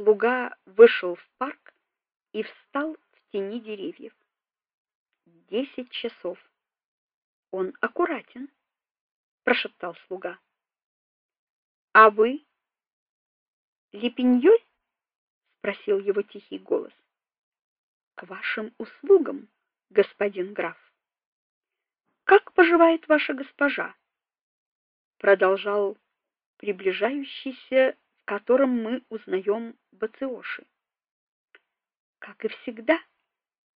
слуга вышел в парк и встал в тени деревьев. Десять часов. Он аккуратен, прошептал слуга. А вы? Лепеньёль? спросил его тихий голос. К вашим услугам, господин граф. Как поживает ваша госпожа? продолжал приближающийся, в котором мы узнаем Бациоши. Как и всегда,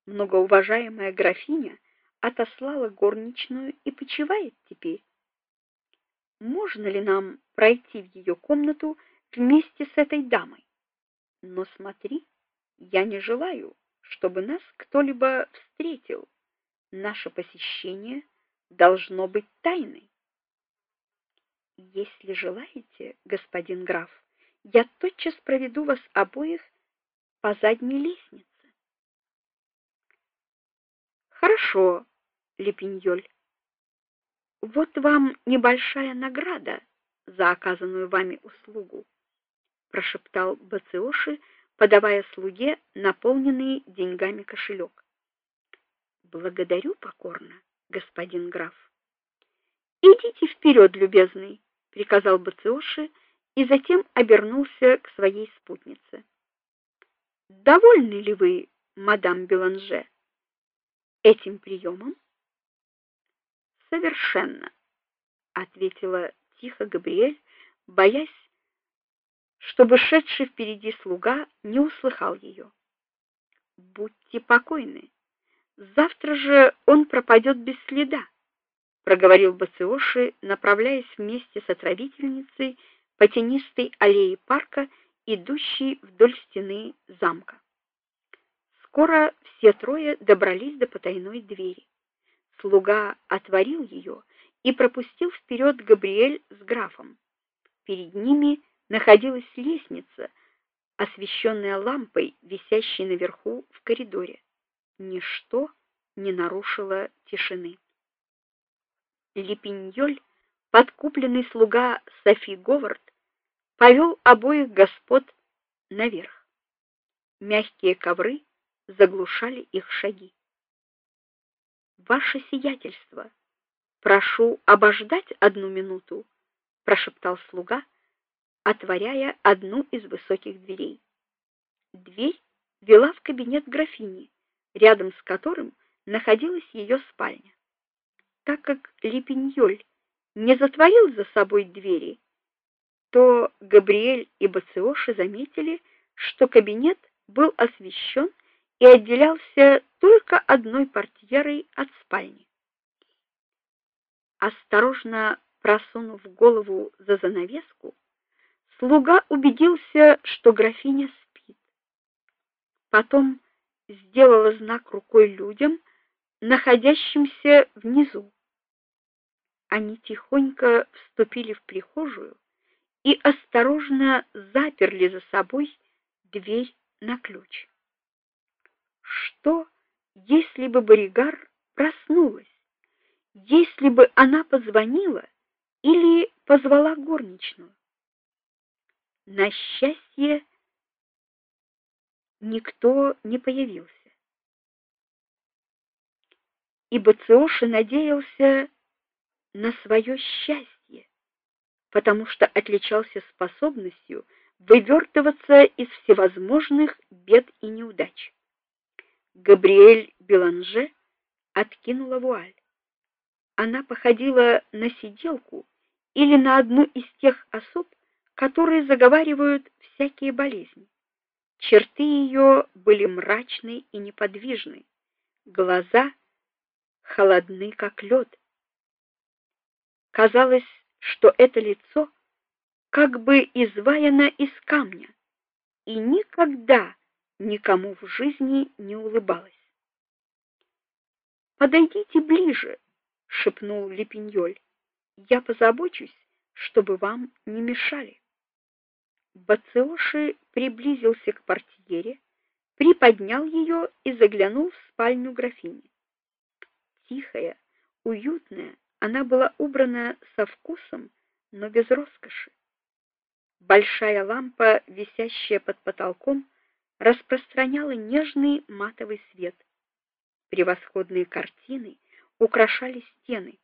многоуважаемая графиня отослала горничную и почивает теперь. Можно ли нам пройти в ее комнату вместе с этой дамой? Но смотри, я не желаю, чтобы нас кто-либо встретил. Наше посещение должно быть тайной. Если желаете, господин граф, я тотчас проведу вас обоих по задней лестнице. Хорошо, Лепиньоль. Вот вам небольшая награда за оказанную вами услугу, прошептал Бациоши, подавая слуге наполненный деньгами кошелек. Благодарю покорно, господин граф. Идите вперед, любезный, приказал Бациоши и затем обернулся к своей спутнице. Довольны ли вы, мадам Беланже, этим приемом?» Совершенно, ответила тихо Габриэль, боясь, чтобы шедший впереди слуга не услыхал ее. Будьте покойны. Завтра же он пропадет без следа, проговорил Бациоши, направляясь вместе с отравительницей по тенистой аллее парка, идущей вдоль стены замка. Скоро все трое добрались до потайной двери. Слуга отворил ее и пропустил вперед Габриэль с графом. Перед ними находилась лестница, освещенная лампой, висящей наверху в коридоре. Ничто не нарушило тишины. Лепиньоль, подкупленный слуга Софи Говард, повел обоих господ наверх. Мягкие ковры заглушали их шаги ваше сиятельство, прошу обождать одну минуту, прошептал слуга, отворяя одну из высоких дверей. Дверь вела в кабинет графини, рядом с которым находилась ее спальня. Так как Лепиньоль не затворил за собой двери, то Габриэль и Бациоши заметили, что кабинет был освещен и отделялся только одной портьерой от спальни. Осторожно просунув голову за занавеску, слуга убедился, что графиня спит. Потом сделала знак рукой людям, находящимся внизу. Они тихонько вступили в прихожую и осторожно заперли за собой дверь на ключ. Что, если бы Боригар проснулась? Если бы она позвонила или позвала горничную? На счастье никто не появился. И Бациоши надеялся на свое счастье, потому что отличался способностью вывертываться из всевозможных бед и неудач. Габриэль Беланже откинула вуаль. Она походила на сиделку или на одну из тех особ, которые заговаривают всякие болезни. Черты ее были мрачны и неподвижны, глаза холодны как лед. Казалось, что это лицо как бы изваяно из камня и никогда никому в жизни не улыбалась. Подойдите ближе, шепнул Лепиньоль. Я позабочусь, чтобы вам не мешали. Бациоши приблизился к портьере, приподнял ее и заглянул в спальню графини. Тихая, уютная, она была убрана со вкусом, но без роскоши. Большая лампа, висящая под потолком, распространяла нежный матовый свет. Превосходные картины украшали стены.